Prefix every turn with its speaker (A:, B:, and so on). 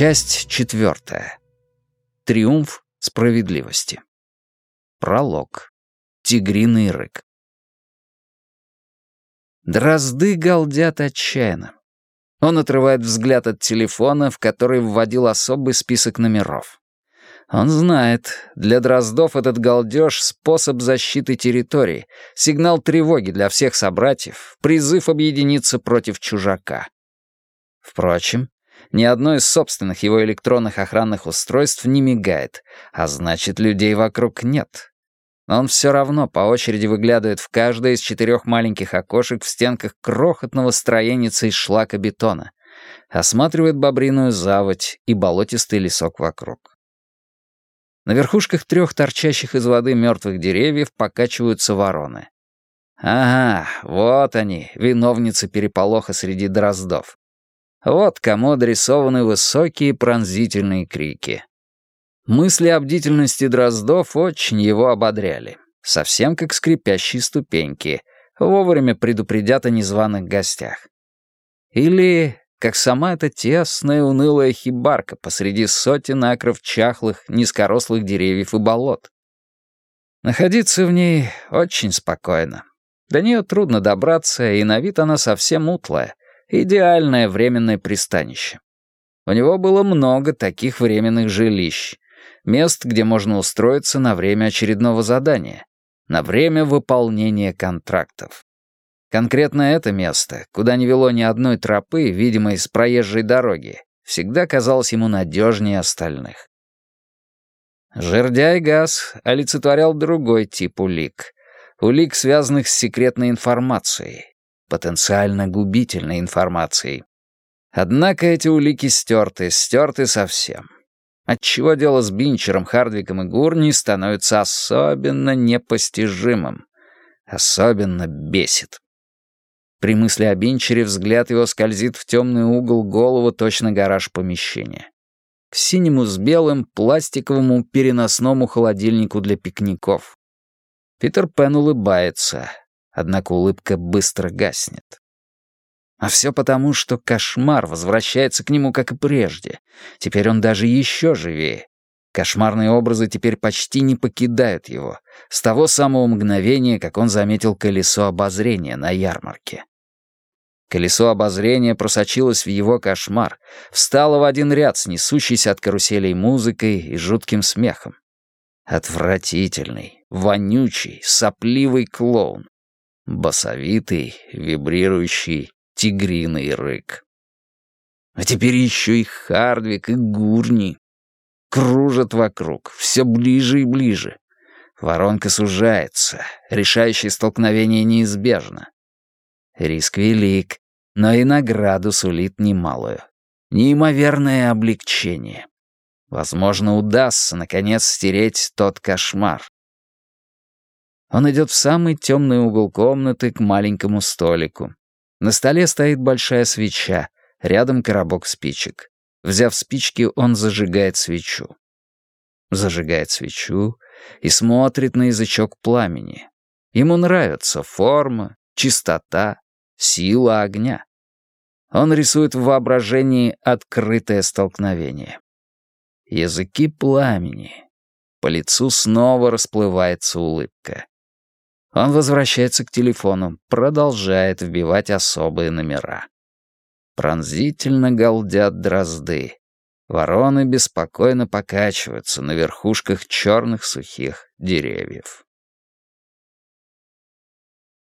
A: Часть четвертая. Триумф справедливости. Пролог. Тигриный рык. Дрозды галдят отчаянно. Он отрывает взгляд от телефона, в который вводил особый список номеров. Он знает, для дроздов этот галдеж — способ защиты территории, сигнал тревоги для всех собратьев, призыв объединиться против чужака. Впрочем, ни одно из собственных его электронных охранных устройств не мигает, а значит, людей вокруг нет. Но он все равно по очереди выглядывает в каждое из четырех маленьких окошек в стенках крохотного строеница из шлакобетона, осматривает бобриную заводь и болотистый лесок вокруг. На верхушках трех торчащих из воды мертвых деревьев покачиваются вороны. Ага, вот они, виновницы переполоха среди дроздов. Вот кому адресованы высокие пронзительные крики. Мысли о бдительности Дроздов очень его ободряли. Совсем как скрипящие ступеньки. Вовремя предупредят о незваных гостях. Или как сама эта тесная унылая хибарка посреди сотен акров чахлых, низкорослых деревьев и болот. Находиться в ней очень спокойно. До нее трудно добраться, и на вид она совсем утлая, Идеальное временное пристанище. У него было много таких временных жилищ, мест, где можно устроиться на время очередного задания, на время выполнения контрактов. Конкретно это место, куда не вело ни одной тропы, видимой с проезжей дороги, всегда казалось ему надежнее остальных. Жердяй газ олицетворял другой тип улик. Улик, связанных с секретной информацией, потенциально губительной информацией. Однако эти улики стерты, стерты совсем. Отчего дело с Бинчером, Хардвиком и Гурни становится особенно непостижимым. Особенно бесит. При мысли о Бинчере взгляд его скользит в темный угол голову точно гараж помещения. К синему с белым пластиковому переносному холодильнику для пикников. Питер Пен улыбается. Однако улыбка быстро гаснет. А все потому, что кошмар возвращается к нему, как и прежде. Теперь он даже еще живее. Кошмарные образы теперь почти не покидают его, с того самого мгновения, как он заметил колесо обозрения на ярмарке. Колесо обозрения просочилось в его кошмар, встало в один ряд с несущейся от каруселей музыкой и жутким смехом. Отвратительный, вонючий, сопливый клоун, басовитый, вибрирующий, тигриный рык. А теперь еще и Хардвик, и Гурни. Кружат вокруг, все ближе и ближе. Воронка сужается, решающее столкновение неизбежно. Риск велик, но и награду сулит немалую. Неимоверное облегчение. Возможно, удастся, наконец, стереть тот кошмар. Он идет в самый темный угол комнаты к маленькому столику. На столе стоит большая свеча, рядом коробок спичек. Взяв спички, он зажигает свечу. Зажигает свечу и смотрит на язычок пламени. Ему нравится форма, чистота, сила огня. Он рисует в воображении открытое столкновение. Языки пламени. По лицу снова расплывается улыбка. Он возвращается к телефону, продолжает вбивать особые номера. Пронзительно галдят дрозды. Вороны беспокойно покачиваются на верхушках черных сухих деревьев.